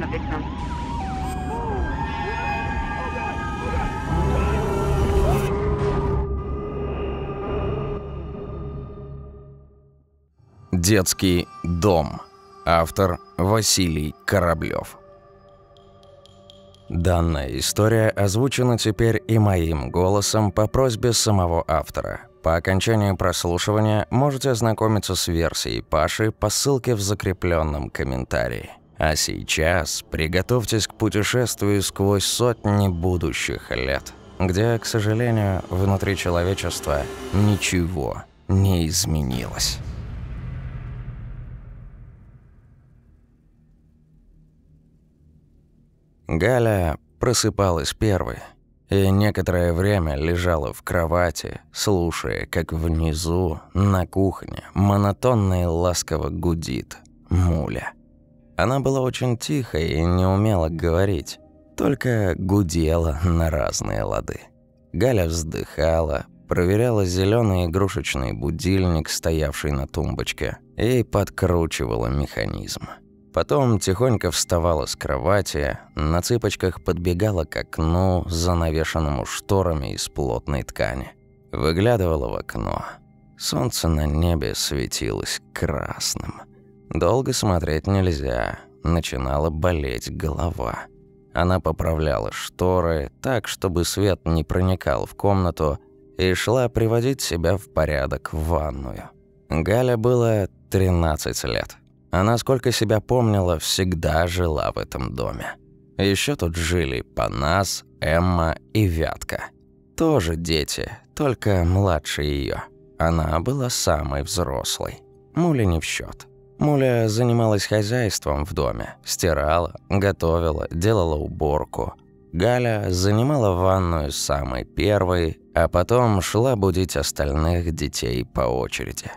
the victim. Детский дом. Автор Василий Кораблев. Данная история озвучена теперь и моим голосом по просьбе самого автора. По окончании прослушивания можете ознакомиться с версией Паши по ссылке в закрепленном комментарии. А сейчас приготовьтесь к путешествию сквозь сотни будущих лет, где, к сожалению, внутри человечества ничего не изменилось. Галя просыпалась первой и некоторое время лежала в кровати, слушая, как внизу, на кухне, монотонно и ласково гудит муля. Она была очень тихой и не умела говорить, только гудела на разные лады. Галя вздыхала, проверяла зеленый игрушечный будильник, стоявший на тумбочке, и подкручивала механизм. Потом тихонько вставала с кровати, на цыпочках подбегала к окну, занавешенному шторами из плотной ткани. Выглядывала в окно. Солнце на небе светилось красным. Долго смотреть нельзя, начинала болеть голова. Она поправляла шторы так, чтобы свет не проникал в комнату, и шла приводить себя в порядок в ванную. Галя было 13 лет. Она, сколько себя помнила, всегда жила в этом доме. Еще тут жили Панас, Эмма и Вятка. Тоже дети, только младше ее. Она была самой взрослой. Муля не в счет. Муля занималась хозяйством в доме, стирала, готовила, делала уборку. Галя занимала ванную самой первой, а потом шла будить остальных детей по очереди.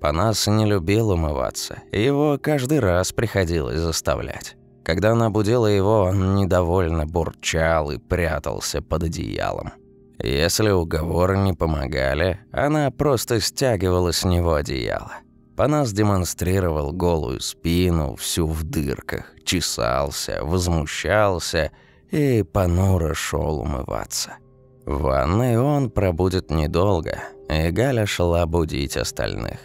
Панас не любил умываться, его каждый раз приходилось заставлять. Когда она будила его, он недовольно бурчал и прятался под одеялом. Если уговоры не помогали, она просто стягивала с него одеяло. Панас демонстрировал голую спину, всю в дырках, чесался, возмущался и понуро шел умываться. В ванной он пробудет недолго, и Галя шла будить остальных.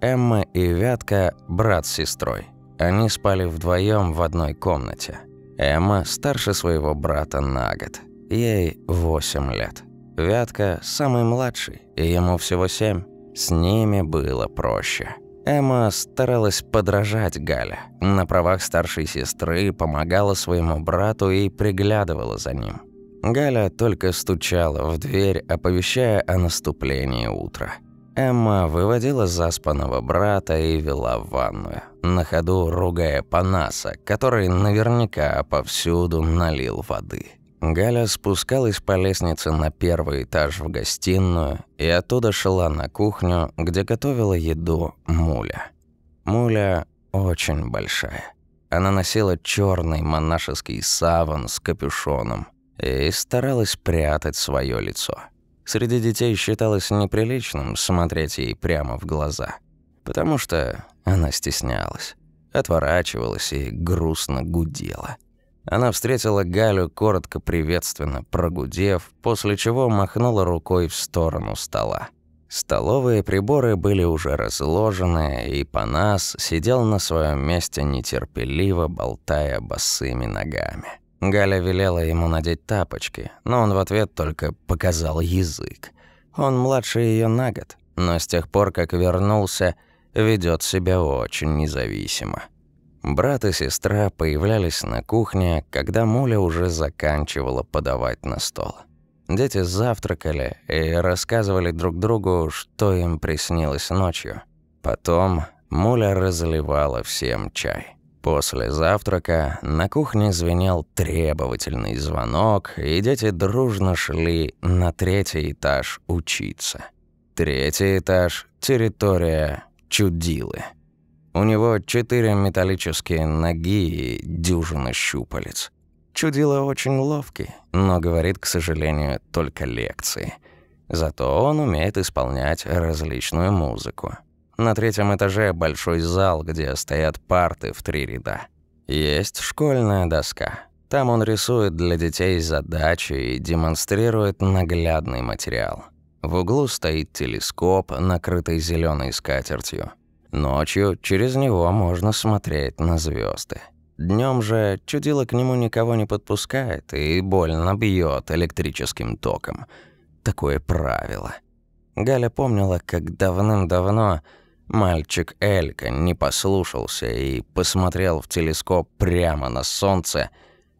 Эмма и Вятка – брат с сестрой. Они спали вдвоем в одной комнате. Эмма старше своего брата на год. Ей 8 лет. Вятка – самый младший, и ему всего 7. С ними было проще. Эмма старалась подражать Гале. На правах старшей сестры помогала своему брату и приглядывала за ним. Галя только стучала в дверь, оповещая о наступлении утра. Эмма выводила заспанного брата и вела в ванную, на ходу ругая Панаса, который наверняка повсюду налил воды. Галя спускалась по лестнице на первый этаж в гостиную и оттуда шла на кухню, где готовила еду Муля. Муля очень большая. Она носила черный монашеский саван с капюшоном и старалась прятать свое лицо. Среди детей считалось неприличным смотреть ей прямо в глаза, потому что она стеснялась, отворачивалась и грустно гудела. Она встретила Галю коротко приветственно, прогудев, после чего махнула рукой в сторону стола. Столовые приборы были уже разложены, и Панас сидел на своем месте нетерпеливо, болтая босыми ногами. Галя велела ему надеть тапочки, но он в ответ только показал язык. Он младше ее на год, но с тех пор, как вернулся, ведет себя очень независимо. Брат и сестра появлялись на кухне, когда Муля уже заканчивала подавать на стол. Дети завтракали и рассказывали друг другу, что им приснилось ночью. Потом Муля разливала всем чай. После завтрака на кухне звенел требовательный звонок, и дети дружно шли на третий этаж учиться. Третий этаж – территория чудилы. У него четыре металлические ноги и дюжина щупалец. Чудило очень ловкий, но говорит, к сожалению, только лекции. Зато он умеет исполнять различную музыку. На третьем этаже большой зал, где стоят парты в три ряда. Есть школьная доска. Там он рисует для детей задачи и демонстрирует наглядный материал. В углу стоит телескоп, накрытый зеленой скатертью. Ночью через него можно смотреть на звезды. Днем же чудило к нему никого не подпускает и больно бьет электрическим током. Такое правило. Галя помнила, как давным-давно мальчик Элька не послушался и посмотрел в телескоп прямо на солнце,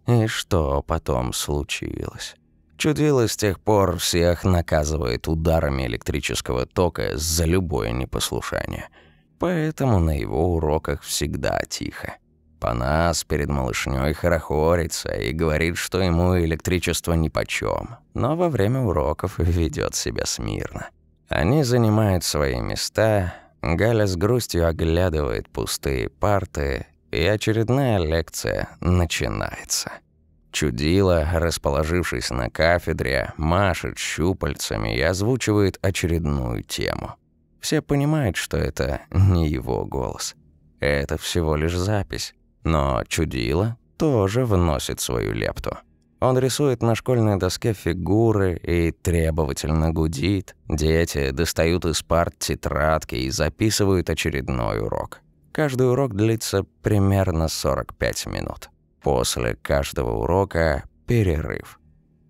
и что потом случилось. Чудило с тех пор всех наказывает ударами электрического тока за любое непослушание. Поэтому на его уроках всегда тихо. Панас перед малышней хорохорится и говорит, что ему электричество нипочём, но во время уроков ведет себя смирно. Они занимают свои места, Галя с грустью оглядывает пустые парты, и очередная лекция начинается. Чудило, расположившись на кафедре, машет щупальцами и озвучивает очередную тему. Все понимают, что это не его голос. Это всего лишь запись. Но чудило тоже вносит свою лепту. Он рисует на школьной доске фигуры и требовательно гудит. Дети достают из парт тетрадки и записывают очередной урок. Каждый урок длится примерно 45 минут. После каждого урока перерыв.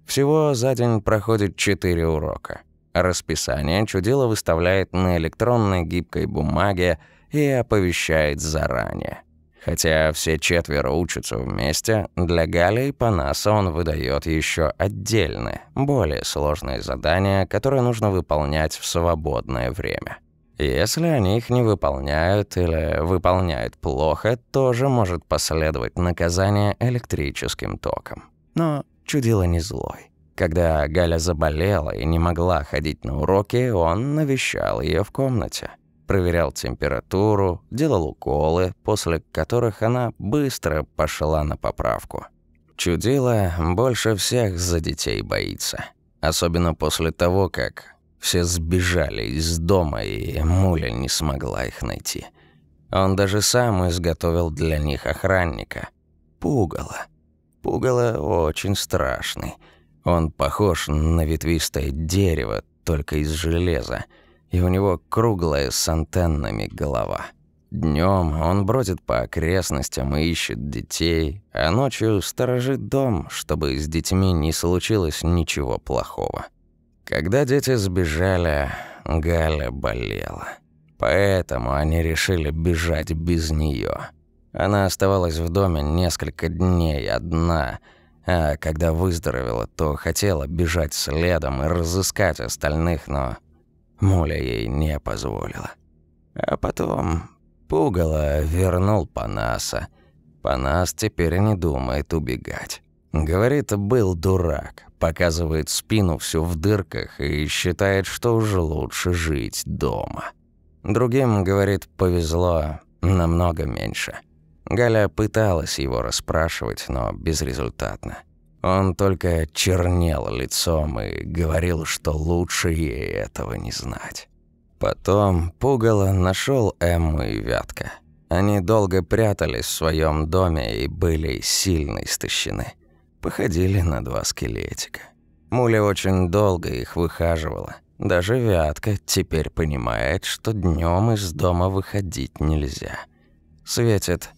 Всего за день проходит 4 урока. Расписание чудило выставляет на электронной гибкой бумаге и оповещает заранее. Хотя все четверо учатся вместе, для Гали и Панаса он выдает еще отдельные, более сложные задания, которые нужно выполнять в свободное время. Если они их не выполняют или выполняют плохо, тоже может последовать наказание электрическим током. Но чудило не злой. Когда Галя заболела и не могла ходить на уроки, он навещал ее в комнате проверял температуру, делал уколы, после которых она быстро пошла на поправку. Чудила больше всех за детей боится. Особенно после того, как все сбежали из дома, и Муля не смогла их найти. Он даже сам изготовил для них охранника. Пугало. Пугало очень страшный. Он похож на ветвистое дерево, только из железа и у него круглая с антеннами голова. Днем он бродит по окрестностям и ищет детей, а ночью сторожит дом, чтобы с детьми не случилось ничего плохого. Когда дети сбежали, Галя болела. Поэтому они решили бежать без нее. Она оставалась в доме несколько дней одна, а когда выздоровела, то хотела бежать следом и разыскать остальных, но Муля ей не позволила. А потом Пугало вернул Панаса. Панас теперь не думает убегать. Говорит, был дурак, показывает спину всю в дырках и считает, что уже лучше жить дома. Другим, говорит, повезло намного меньше. Галя пыталась его расспрашивать, но безрезультатно. Он только чернел лицом и говорил, что лучше ей этого не знать. Потом Пугало нашел Эмму и Вятка. Они долго прятались в своем доме и были сильно истощены. Походили на два скелетика. Муля очень долго их выхаживала. Даже Вятка теперь понимает, что днем из дома выходить нельзя. Светит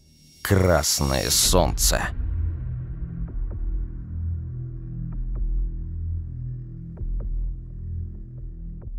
красное солнце.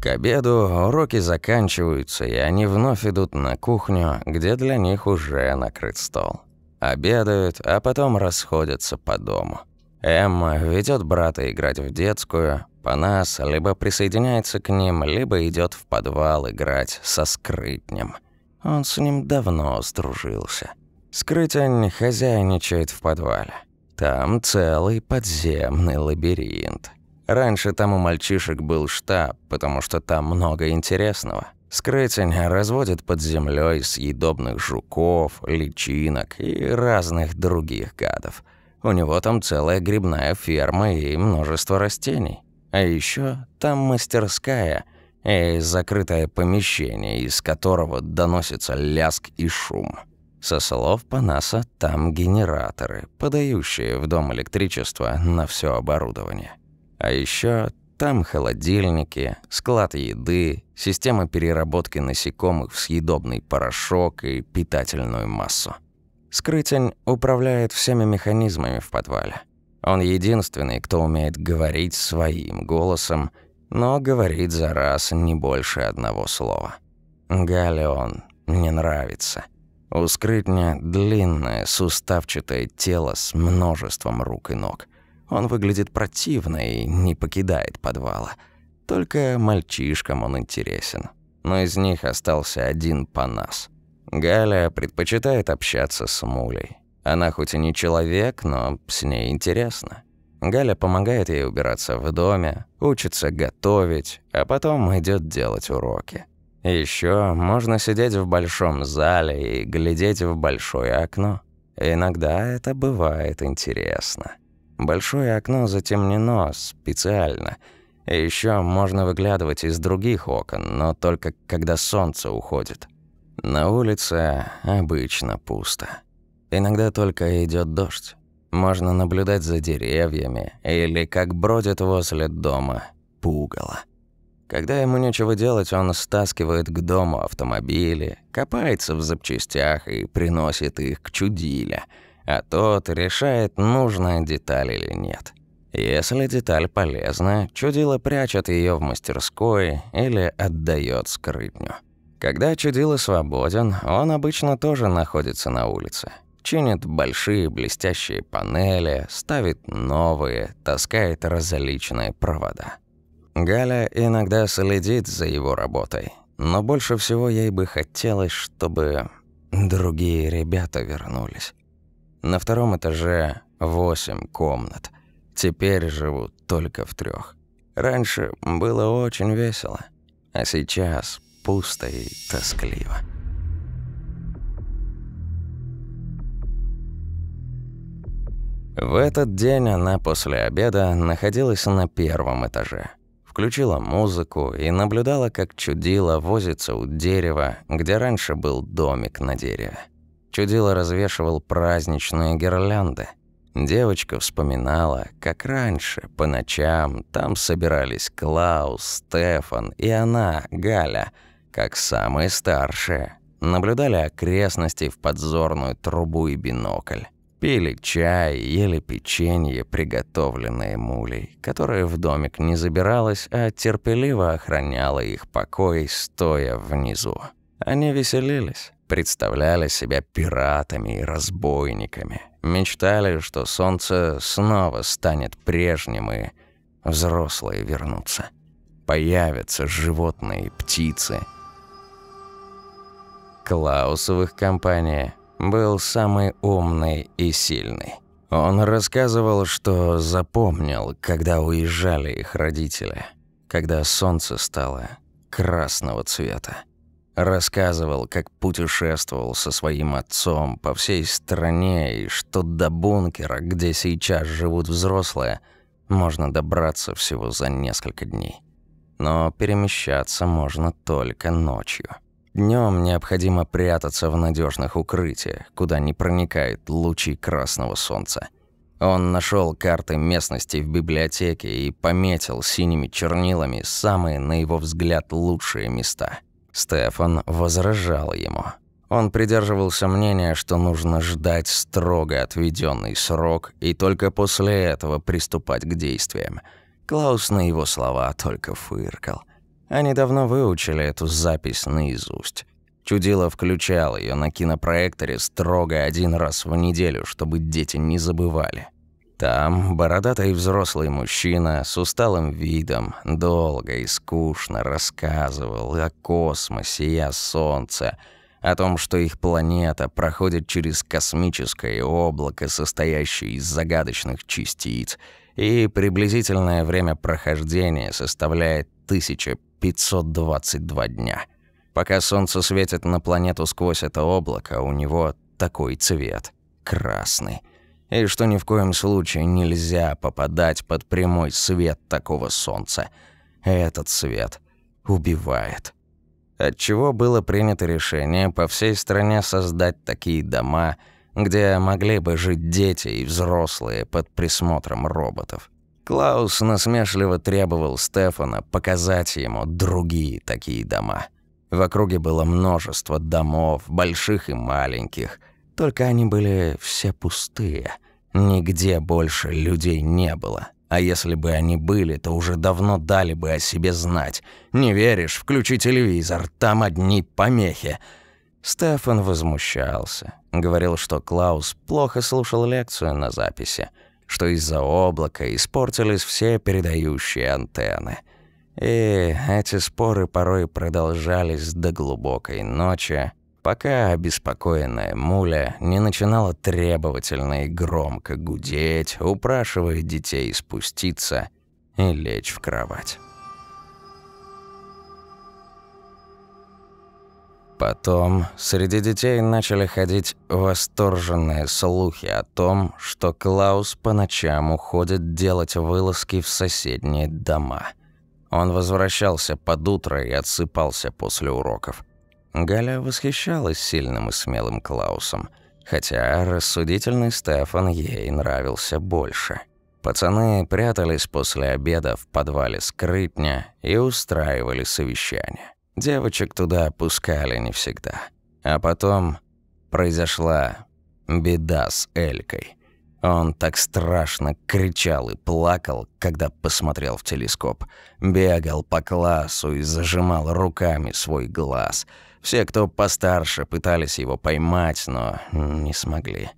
К обеду уроки заканчиваются, и они вновь идут на кухню, где для них уже накрыт стол. Обедают, а потом расходятся по дому. Эмма ведет брата играть в детскую, Панас либо присоединяется к ним, либо идет в подвал играть со скрытнем. Он с ним давно сдружился. Скрытень хозяйничает в подвале. Там целый подземный лабиринт. Раньше там у мальчишек был штаб, потому что там много интересного. Скрытень разводит под землей съедобных жуков, личинок и разных других гадов. У него там целая грибная ферма и множество растений. А еще там мастерская и закрытое помещение, из которого доносится ляск и шум. Со слов Панаса, там генераторы, подающие в дом электричество на все оборудование. А еще там холодильники, склад еды, система переработки насекомых в съедобный порошок и питательную массу. Скрытень управляет всеми механизмами в подвале. Он единственный, кто умеет говорить своим голосом, но говорит за раз не больше одного слова. Гале он не нравится. У скрытня длинное суставчатое тело с множеством рук и ног. Он выглядит противно и не покидает подвала. Только мальчишкам он интересен. Но из них остался один Панас. Галя предпочитает общаться с Мулей. Она хоть и не человек, но с ней интересно. Галя помогает ей убираться в доме, учится готовить, а потом идет делать уроки. Еще можно сидеть в большом зале и глядеть в большое окно. Иногда это бывает интересно. Большое окно затемнено специально. И еще можно выглядывать из других окон, но только когда солнце уходит. На улице обычно пусто. Иногда только идет дождь. Можно наблюдать за деревьями или как бродит возле дома пугало. Когда ему нечего делать, он стаскивает к дому автомобили, копается в запчастях и приносит их к чудиле, а тот решает, нужная деталь или нет. Если деталь полезна, чудило прячет ее в мастерской или отдает скрытню. Когда чудило свободен, он обычно тоже находится на улице. Чинит большие блестящие панели, ставит новые, таскает различные провода. Галя иногда следит за его работой, но больше всего ей бы хотелось, чтобы другие ребята вернулись. На втором этаже восемь комнат. Теперь живут только в трех. Раньше было очень весело, а сейчас пусто и тоскливо. В этот день она после обеда находилась на первом этаже – включила музыку и наблюдала, как чудило возится у дерева, где раньше был домик на дереве. Чудило развешивал праздничные гирлянды. Девочка вспоминала, как раньше, по ночам, там собирались Клаус, Стефан и она, Галя, как самые старшие. Наблюдали окрестности в подзорную трубу и бинокль. Пили чай, ели печенье, приготовленное мулей, которая в домик не забиралась, а терпеливо охраняла их покой, стоя внизу. Они веселились, представляли себя пиратами и разбойниками, мечтали, что солнце снова станет прежним и взрослые вернутся. Появятся животные, птицы. Клаус в их компании – был самый умный и сильный. Он рассказывал, что запомнил, когда уезжали их родители, когда солнце стало красного цвета. Рассказывал, как путешествовал со своим отцом по всей стране и что до бункера, где сейчас живут взрослые, можно добраться всего за несколько дней. Но перемещаться можно только ночью. Днем необходимо прятаться в надежных укрытиях, куда не проникают лучи красного солнца. Он нашел карты местности в библиотеке и пометил синими чернилами самые, на его взгляд, лучшие места. Стефан возражал ему. Он придерживался мнения, что нужно ждать строго отведенный срок и только после этого приступать к действиям. Клаус на его слова только фыркал – они давно выучили эту запись наизусть. Чудило включал ее на кинопроекторе строго один раз в неделю, чтобы дети не забывали. Там бородатый взрослый мужчина с усталым видом долго и скучно рассказывал о космосе и о Солнце, о том, что их планета проходит через космическое облако, состоящее из загадочных частиц, и приблизительное время прохождения составляет 1522 дня. Пока солнце светит на планету сквозь это облако, у него такой цвет – красный. И что ни в коем случае нельзя попадать под прямой свет такого солнца. Этот свет убивает. отчего было принято решение по всей стране создать такие дома, где могли бы жить дети и взрослые под присмотром роботов. Клаус насмешливо требовал Стефана показать ему другие такие дома. В округе было множество домов, больших и маленьких, только они были все пустые. Нигде больше людей не было. А если бы они были, то уже давно дали бы о себе знать. Не веришь? Включи телевизор, там одни помехи. Стефан возмущался. Говорил, что Клаус плохо слушал лекцию на записи, что из-за облака испортились все передающие антенны. И эти споры порой продолжались до глубокой ночи, пока обеспокоенная муля не начинала требовательно и громко гудеть, упрашивая детей спуститься и лечь в кровать. Потом среди детей начали ходить восторженные слухи о том, что Клаус по ночам уходит делать вылазки в соседние дома. Он возвращался под утро и отсыпался после уроков. Галя восхищалась сильным и смелым Клаусом, хотя рассудительный Стефан ей нравился больше. Пацаны прятались после обеда в подвале скрытня и устраивали совещание. Девочек туда пускали не всегда. А потом произошла беда с Элькой. Он так страшно кричал и плакал, когда посмотрел в телескоп. Бегал по классу и зажимал руками свой глаз – все, кто постарше, пытались его поймать, но не смогли.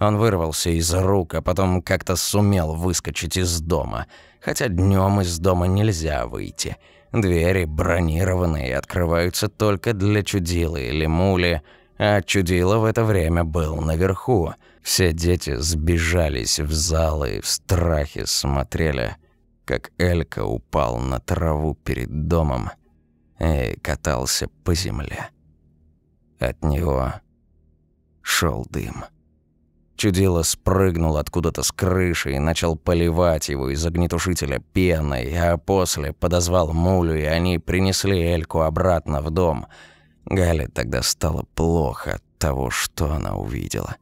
Он вырвался из рук, а потом как-то сумел выскочить из дома. Хотя днем из дома нельзя выйти. Двери бронированные открываются только для чудилы или мули, а чудила в это время был наверху. Все дети сбежались в залы и в страхе смотрели, как Элька упал на траву перед домом и катался по земле. От него шел дым. Чудило спрыгнул откуда-то с крыши и начал поливать его из огнетушителя пеной, а после подозвал Мулю, и они принесли Эльку обратно в дом. Гале тогда стало плохо от того, что она увидела.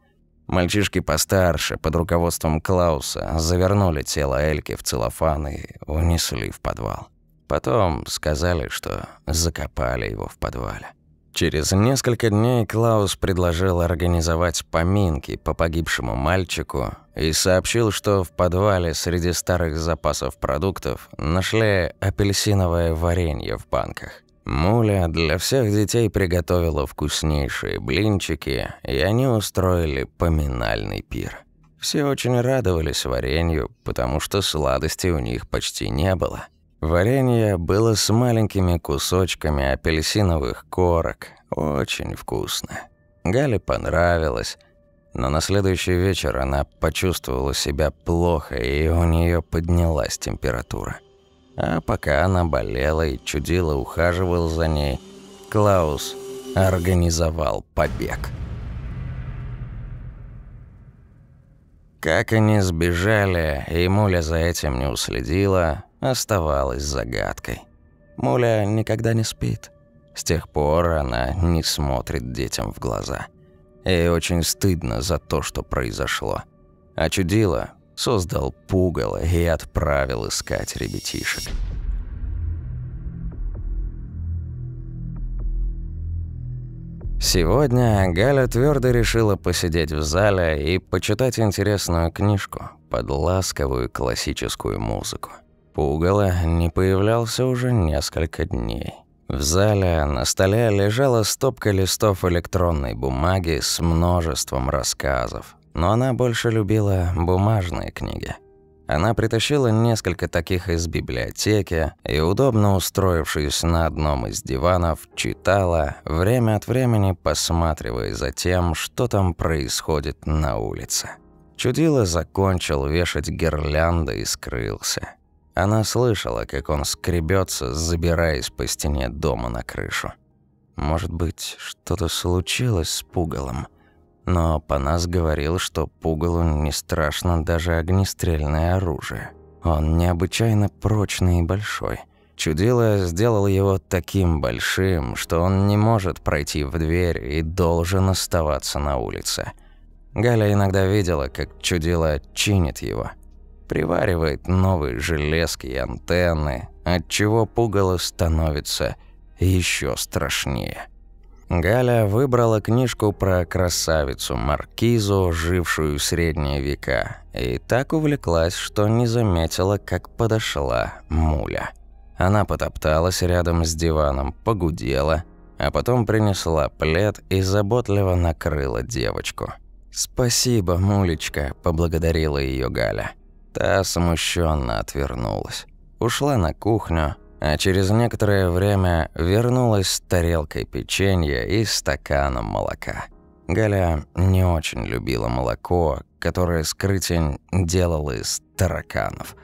Мальчишки постарше, под руководством Клауса, завернули тело Эльки в целлофан и унесли в подвал. Потом сказали, что закопали его в подвале. Через несколько дней Клаус предложил организовать поминки по погибшему мальчику и сообщил, что в подвале среди старых запасов продуктов нашли апельсиновое варенье в банках. Муля для всех детей приготовила вкуснейшие блинчики, и они устроили поминальный пир. Все очень радовались варенью, потому что сладостей у них почти не было. Варенье было с маленькими кусочками апельсиновых корок, очень вкусно. Гале понравилось, но на следующий вечер она почувствовала себя плохо, и у нее поднялась температура. А пока она болела и чудила ухаживал за ней, Клаус организовал побег. Как они сбежали, и Муля за этим не уследила, оставалась загадкой. Муля никогда не спит. С тех пор она не смотрит детям в глаза. Ей очень стыдно за то, что произошло. А чудило создал пугало и отправил искать ребятишек. Сегодня Галя твердо решила посидеть в зале и почитать интересную книжку под ласковую классическую музыку. Пугало не появлялся уже несколько дней. В зале на столе лежала стопка листов электронной бумаги с множеством рассказов, но она больше любила бумажные книги. Она притащила несколько таких из библиотеки и, удобно устроившись на одном из диванов, читала, время от времени посматривая за тем, что там происходит на улице. Чудило закончил вешать гирлянды и скрылся. Она слышала, как он скребется, забираясь по стене дома на крышу. Может быть, что-то случилось с пугалом. Но Панас говорил, что пугалу не страшно даже огнестрельное оружие. Он необычайно прочный и большой. Чудило сделал его таким большим, что он не может пройти в дверь и должен оставаться на улице. Галя иногда видела, как чудило чинит его. Приваривает новые железки и антенны, отчего пугало становится еще страшнее. Галя выбрала книжку про красавицу Маркизу, жившую в средние века, и так увлеклась, что не заметила, как подошла Муля. Она потопталась рядом с диваном, погудела, а потом принесла плед и заботливо накрыла девочку. «Спасибо, Мулечка», – поблагодарила ее Галя. Та смущенно отвернулась. Ушла на кухню, а через некоторое время вернулась с тарелкой печенья и стаканом молока. Галя не очень любила молоко, которое скрытень делал из тараканов.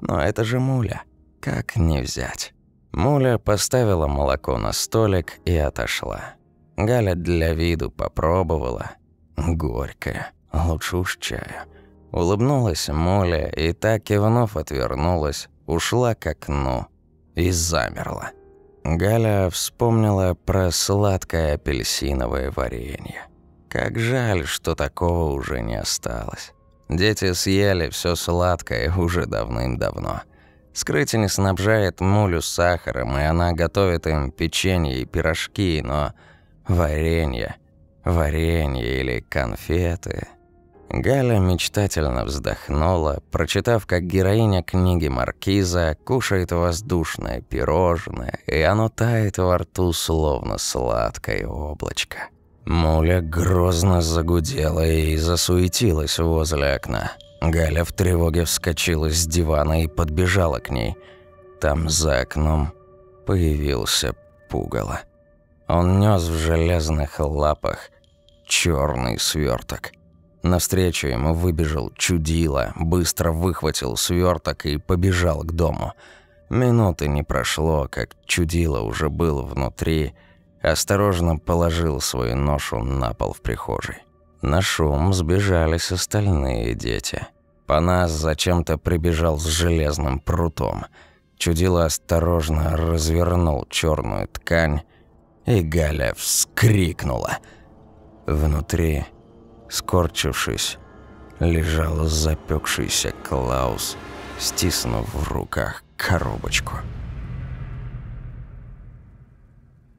Но это же муля. Как не взять? Муля поставила молоко на столик и отошла. Галя для виду попробовала. Горькое. Лучше уж чая. Улыбнулась Муля и так кивнув отвернулась, ушла к окну и замерла. Галя вспомнила про сладкое апельсиновое варенье. Как жаль, что такого уже не осталось. Дети съели все сладкое уже давным-давно. Скрытень снабжает мулю сахаром, и она готовит им печенье и пирожки, но варенье, варенье или конфеты Галя мечтательно вздохнула, прочитав, как героиня книги Маркиза кушает воздушное пирожное, и оно тает во рту, словно сладкое облачко. Муля грозно загудела и засуетилась возле окна. Галя в тревоге вскочила с дивана и подбежала к ней. Там за окном появился пугало. Он нес в железных лапах черный сверток. Навстречу ему выбежал чудило, быстро выхватил сверток и побежал к дому. Минуты не прошло, как чудило уже был внутри, осторожно положил свою ношу на пол в прихожей. На шум сбежались остальные дети. Панас зачем-то прибежал с железным прутом. Чудило осторожно развернул черную ткань, и Галя вскрикнула. Внутри Скорчившись, лежал запекшийся Клаус, стиснув в руках коробочку.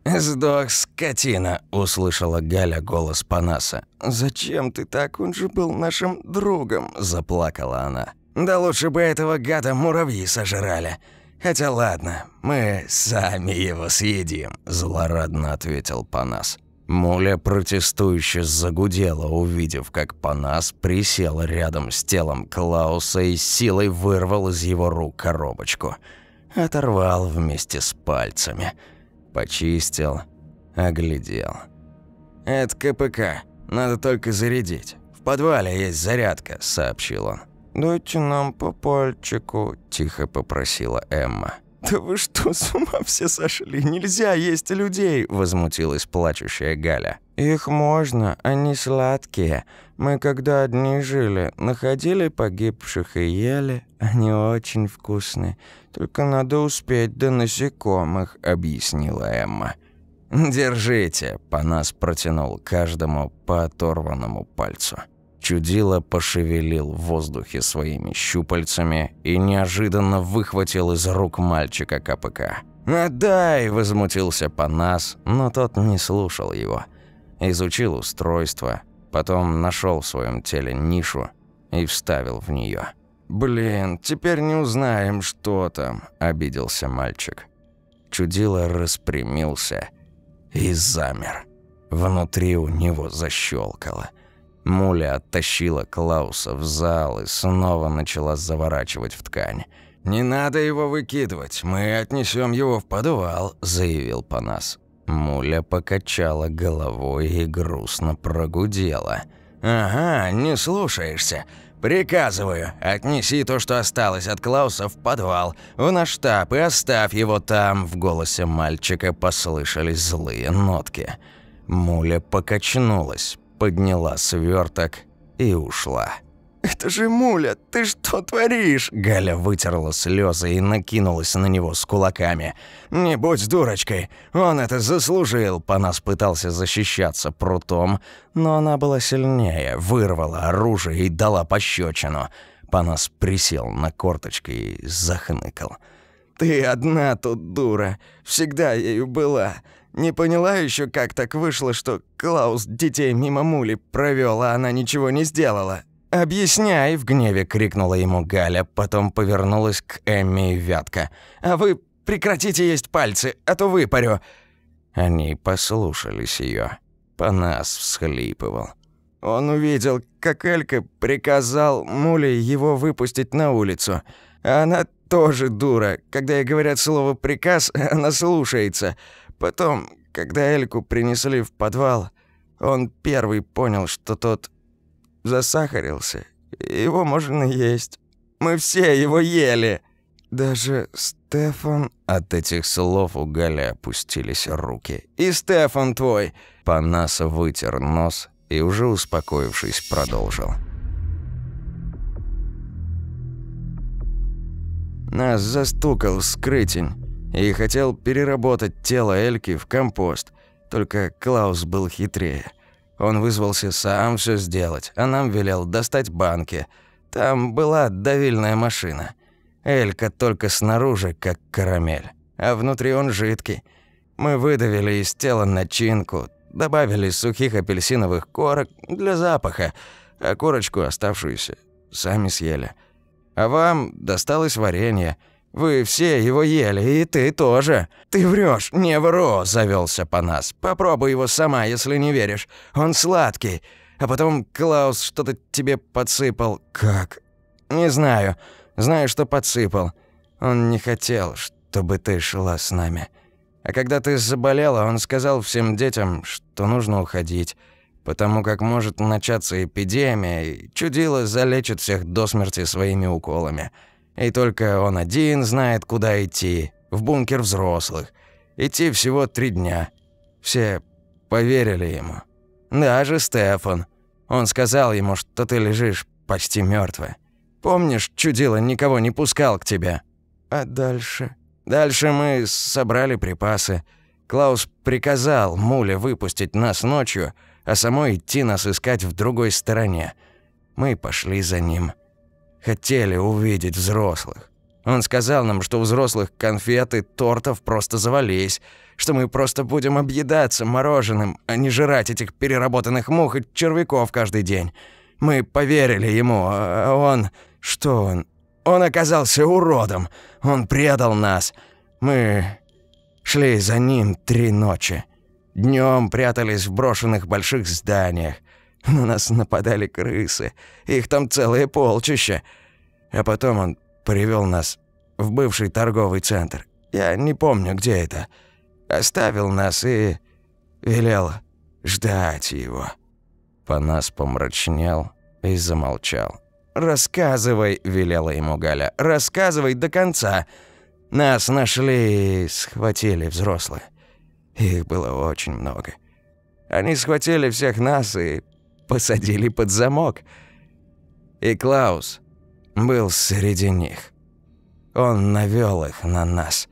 «Сдох, скотина!» – услышала Галя голос Панаса. «Зачем ты так? Он же был нашим другом!» – заплакала она. «Да лучше бы этого гада муравьи сожрали. Хотя ладно, мы сами его съедим», – злорадно ответил Панас. Муля протестующе загудела, увидев, как Панас присел рядом с телом Клауса и силой вырвал из его рук коробочку. Оторвал вместе с пальцами. Почистил, оглядел. «Это КПК. Надо только зарядить. В подвале есть зарядка», — сообщил он. «Дайте нам по пальчику», — тихо попросила Эмма. «Да вы что, с ума все сошли? Нельзя есть людей!» – возмутилась плачущая Галя. «Их можно, они сладкие. Мы когда одни жили, находили погибших и ели. Они очень вкусные. Только надо успеть до насекомых», – объяснила Эмма. «Держите», – Панас протянул каждому по оторванному пальцу. Чудило пошевелил в воздухе своими щупальцами и неожиданно выхватил из рук мальчика КПК. «Отдай!» – возмутился Панас, но тот не слушал его. Изучил устройство, потом нашел в своем теле нишу и вставил в нее. «Блин, теперь не узнаем, что там», – обиделся мальчик. Чудило распрямился и замер. Внутри у него защелкало – Муля оттащила Клауса в зал и снова начала заворачивать в ткань. «Не надо его выкидывать, мы отнесем его в подвал», – заявил Панас. Муля покачала головой и грустно прогудела. «Ага, не слушаешься. Приказываю, отнеси то, что осталось от Клауса, в подвал, в наш штаб и оставь его там». В голосе мальчика послышались злые нотки. Муля покачнулась, подняла сверток и ушла. Это же Муля, ты что творишь?» Галя вытерла слезы и накинулась на него с кулаками. «Не будь дурочкой, он это заслужил!» Панас пытался защищаться прутом, но она была сильнее, вырвала оружие и дала пощечину. Панас присел на корточки и захныкал. «Ты одна тут дура, всегда ею была. Не поняла еще, как так вышло, что Клаус детей мимо Мули провел, а она ничего не сделала. «Объясняй!» – в гневе крикнула ему Галя, потом повернулась к Эмми и Вятка. «А вы прекратите есть пальцы, а то выпарю!» Они послушались ее. Панас всхлипывал. Он увидел, как Элька приказал Муле его выпустить на улицу. А она тоже дура. Когда ей говорят слово «приказ», она слушается. Потом, когда Эльку принесли в подвал, он первый понял, что тот засахарился. Его можно есть. Мы все его ели. Даже Стефан... От этих слов у Гали опустились руки. «И Стефан твой!» Панас вытер нос и, уже успокоившись, продолжил. Нас застукал скрытень и хотел переработать тело Эльки в компост, только Клаус был хитрее. Он вызвался сам все сделать, а нам велел достать банки. Там была давильная машина. Элька только снаружи, как карамель, а внутри он жидкий. Мы выдавили из тела начинку, добавили сухих апельсиновых корок для запаха, а корочку оставшуюся сами съели. А вам досталось варенье – вы все его ели, и ты тоже. Ты врешь, не вру, завелся по нас. Попробуй его сама, если не веришь. Он сладкий. А потом Клаус что-то тебе подсыпал. Как? Не знаю. Знаю, что подсыпал. Он не хотел, чтобы ты шла с нами. А когда ты заболела, он сказал всем детям, что нужно уходить, потому как может начаться эпидемия, и чудило залечит всех до смерти своими уколами. И только он один знает, куда идти. В бункер взрослых. Идти всего три дня. Все поверили ему. Даже Стефан. Он сказал ему, что ты лежишь почти мертвая. Помнишь, чудило никого не пускал к тебе? А дальше? Дальше мы собрали припасы. Клаус приказал Муле выпустить нас ночью, а самой идти нас искать в другой стороне. Мы пошли за ним хотели увидеть взрослых. Он сказал нам, что у взрослых конфеты, тортов просто завались, что мы просто будем объедаться мороженым, а не жрать этих переработанных мух и червяков каждый день. Мы поверили ему, а он... Что он? Он оказался уродом. Он предал нас. Мы шли за ним три ночи. Днем прятались в брошенных больших зданиях. На нас нападали крысы. Их там целое полчища. А потом он привел нас в бывший торговый центр. Я не помню, где это. Оставил нас и велел ждать его. Панас помрачнел и замолчал. «Рассказывай», — велела ему Галя, — «рассказывай до конца». Нас нашли и схватили взрослые. Их было очень много. Они схватили всех нас и посадили под замок. И Клаус был среди них. Он навёл их на нас.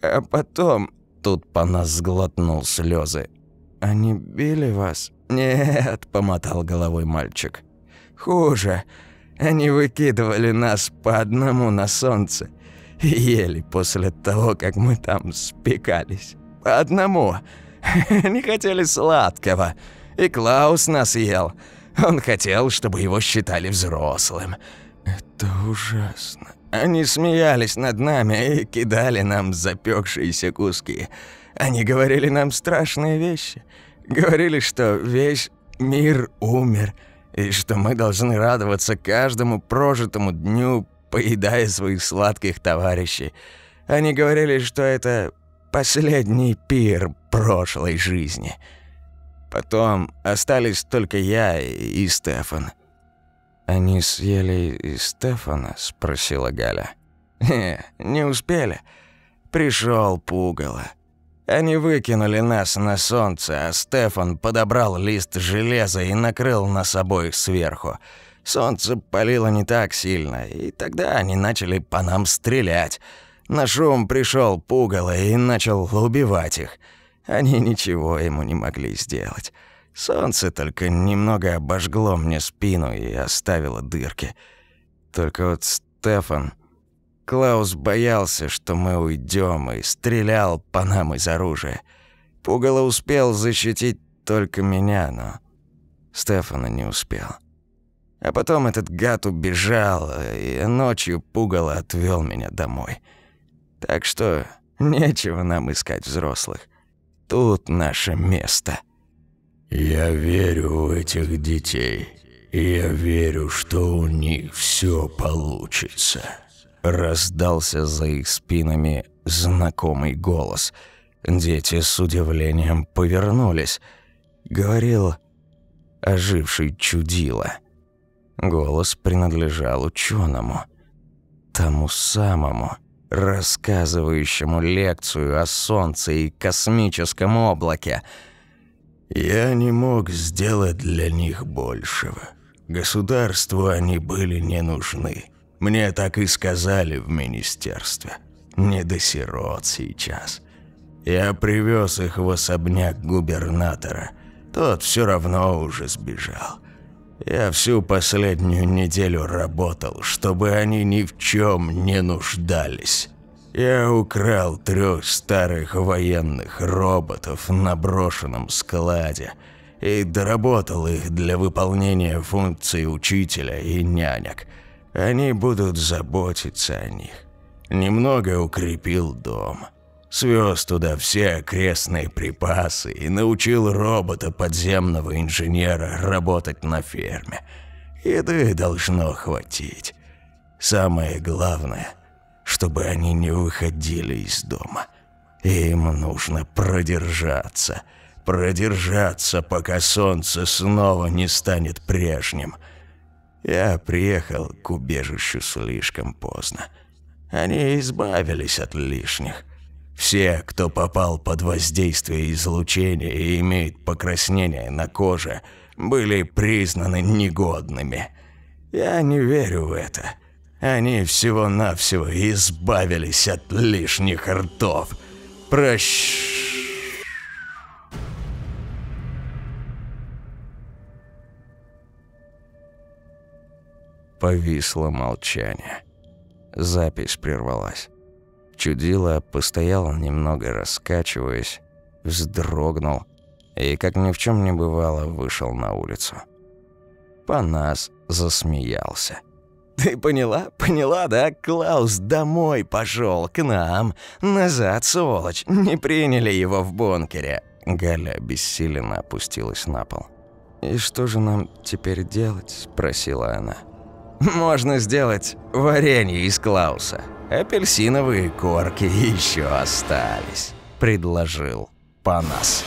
А потом тут по нас сглотнул слезы. Они били вас? Нет, помотал головой мальчик. Хуже. Они выкидывали нас по одному на солнце и ели после того, как мы там спекались. Одному. Не хотели сладкого. И Клаус нас ел. Он хотел, чтобы его считали взрослым. Это ужасно. Они смеялись над нами и кидали нам запекшиеся куски. Они говорили нам страшные вещи. Говорили, что весь мир умер, и что мы должны радоваться каждому прожитому дню, поедая своих сладких товарищей. Они говорили, что это последний пир прошлой жизни. Потом остались только я и Стефан. «Они съели и Стефана?» – спросила Галя. «Не, не успели. Пришел пугало. Они выкинули нас на солнце, а Стефан подобрал лист железа и накрыл нас обоих сверху. Солнце палило не так сильно, и тогда они начали по нам стрелять. На шум пришел пугало и начал убивать их. Они ничего ему не могли сделать. Солнце только немного обожгло мне спину и оставило дырки. Только вот Стефан... Клаус боялся, что мы уйдем, и стрелял по нам из оружия. Пугало успел защитить только меня, но Стефана не успел. А потом этот гад убежал, и ночью Пугало отвел меня домой. Так что нечего нам искать взрослых. Тут наше место. Я верю в этих детей. Я верю, что у них все получится. Раздался за их спинами знакомый голос. Дети с удивлением повернулись. Говорил оживший чудило. Голос принадлежал ученому, тому самому, рассказывающему лекцию о Солнце и космическом облаке. Я не мог сделать для них большего. Государству они были не нужны. Мне так и сказали в министерстве. Не до сирот сейчас. Я привез их в особняк губернатора. Тот все равно уже сбежал. Я всю последнюю неделю работал, чтобы они ни в чем не нуждались. Я украл трех старых военных роботов на брошенном складе и доработал их для выполнения функций учителя и нянек. Они будут заботиться о них. Немного укрепил дом. Свез туда все окрестные припасы и научил робота подземного инженера работать на ферме. Еды должно хватить. Самое главное, чтобы они не выходили из дома. Им нужно продержаться. Продержаться, пока солнце снова не станет прежним. Я приехал к убежищу слишком поздно. Они избавились от лишних. Все, кто попал под воздействие излучения и имеет покраснение на коже, были признаны негодными. Я не верю в это. Они всего-навсего избавились от лишних ртов. Прощ... Повисло молчание. Запись прервалась. Чудило постоял немного раскачиваясь, вздрогнул и, как ни в чем не бывало, вышел на улицу. Панас засмеялся. «Ты поняла? Поняла, да? Клаус домой пошел к нам. Назад, сволочь. Не приняли его в бункере». Галя обессиленно опустилась на пол. «И что же нам теперь делать?» – спросила она. «Можно сделать варенье из Клауса. Апельсиновые корки еще остались», – предложил Панас.